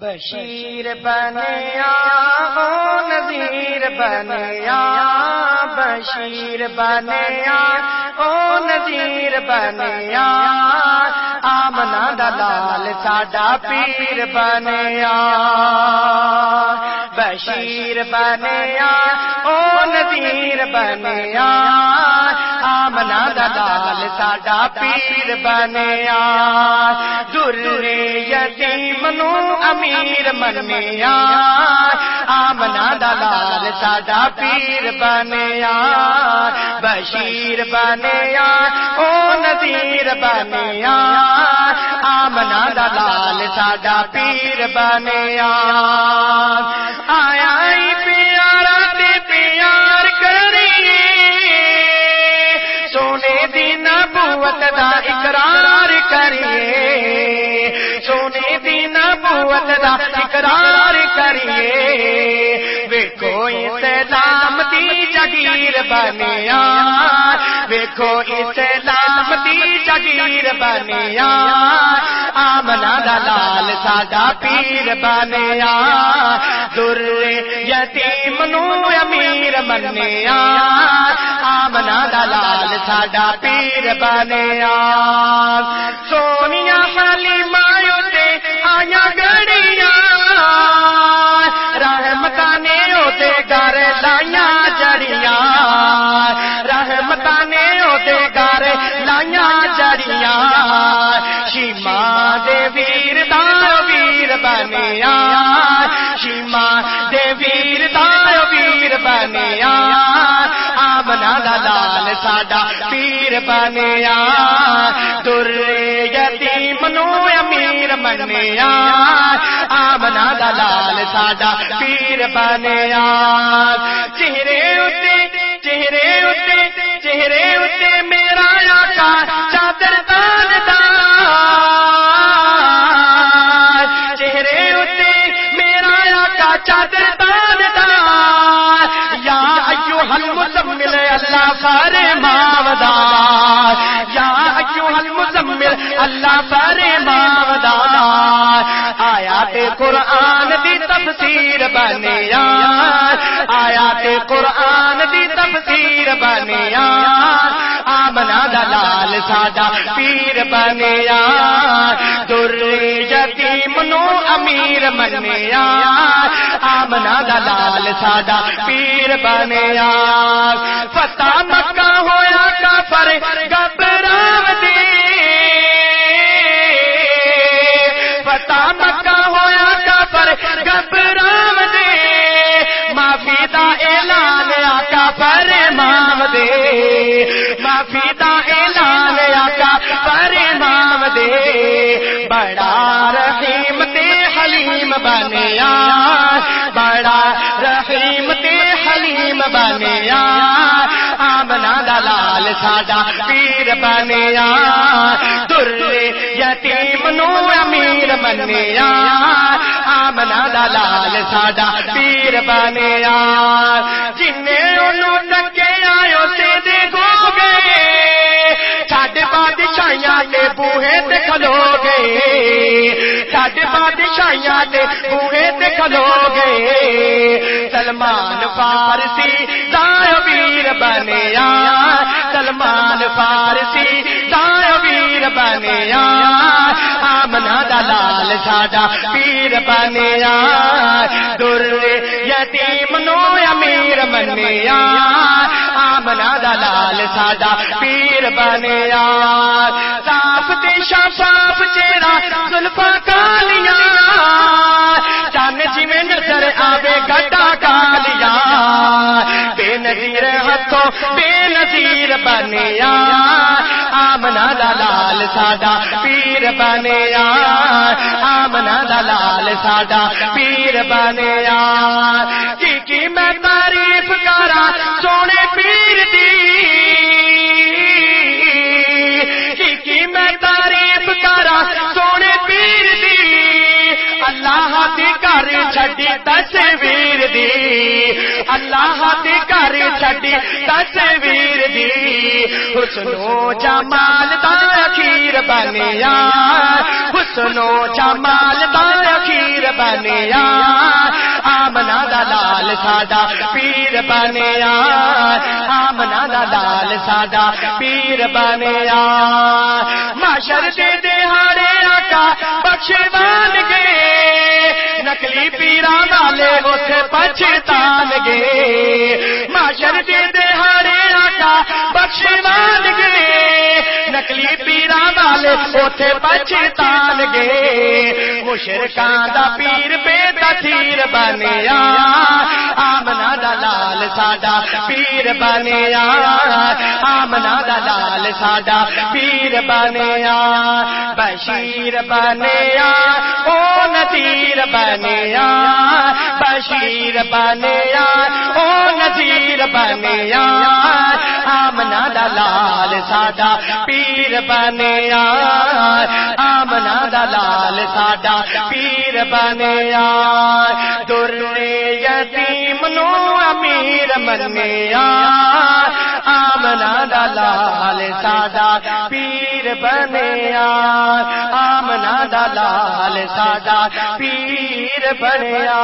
بشیر بنیا ہو نذیر بنیا بشیر بنیا ہو نذیر بنیا آمنا دلال ساڈا پیر بنیا بشیر بنیا او نذیر بنیا ساڈا پیر بنیا در یتیم نو امیر منیا آمنا دلال ساڈا پیر بنیا بشیر بنیا او نذیر بنیا آمنا دلال ساڈا پیر بنیا دی نبوت دا اقرار کریے۔ ویکھو اسلام دی جگیر بنیا۔ ویکھو اسلام دی جگیر بنیا۔ آمنا دلال ساڈا پیر بنیا۔ در یتیم نو امیر منیا۔ آمنا دلال ساڈا پیر بنیا۔ سونیا شیما دے ویر ویر بنیا شیما دے ویر ویر بنیا آمنا دلال ساڈا پیر بنیا در یتیم نو امیر منیا آمنا دلال ساڈا پیر بنیا چہرے اتے چہرے اتے چہرے چادر تان دا یا ایو حل مزمل اللہ فارے ماودا یا ایو حل مزمل اللہ فارے ماودا آیات قرآن دی تفسیر بنیا آیات قرآن دی تفسیر بنیا آمنا دلال ساڈا پیر بنیا در یتیم نو امیر منیا آمنا دلال ساڈا پیر بنیا۔ فتح مکہ ہویا کافر گبراو دے فتح مکہ ہویا کافر گبراو دے معافی دا اعلان آقا پر مام دے۔ معافی دا اعلان آقا پر مام دے۔ بڑا رحیم تے حلیم بنیا۔ بڑا رحیم تے حلیم بنیا آمنا دلال ساڈا پیر بنیا در یتیم نو امیر منیا آمنا دلال ساڈا پیر بنیا۔ جن ڈکے آئے سے دے گو گئے، ساڈے بادشاہیاں کے بوہے تے کھلو گئے۔ ساڈے بادشاہیاں کے بوہے تے کھلو سلمان فارسی دار ویر بنیا۔ سلمان فارسی دار ویر بنیا۔ آمنا دلال ساڈا پیر بنیا۔ در یتیم نو امیر منیا۔ آمنا دلال ساڈا پیر بنیا۔ صاف تے شفاف چہرہ زلفا بے نظیر بنیا آمنا دلال ساڈا، پیر بنیا آمنا دلال ساڈا، پیر بنیا۔ کی کی میں تعریف کرا سونے پیر دی تصویر دی حسنو جمال دا بنیا حسنو جمال دا بنیا آمنا دا لال ساڈا پیر بنیا آمنا دا لال ساڈا پیر بنیا معاشر دے دہاڑے آقا بخش بان گئے نکلی پیران والے اتے پچھتان گے معاشر دے دہاڑے آقا بخش پیرا والے پچھتان گے مشرکان دا پیر بے تیر بنیا آمنا دا لال ساڈا پیر بنیا آمنا دا لال ساڈا پیر بنیا بشیر بنیا او نذیر بنیا بشیر بنیا او نذیر بنیا آمنا دا لال ساڈا پیر بنیا آمنا دا لال ساڈا پیر بنیا در یتیم نو امیر منیا آمنا دا لال ساڈا پیر بنیا آمنا دا لال ساڈا پیر بنیا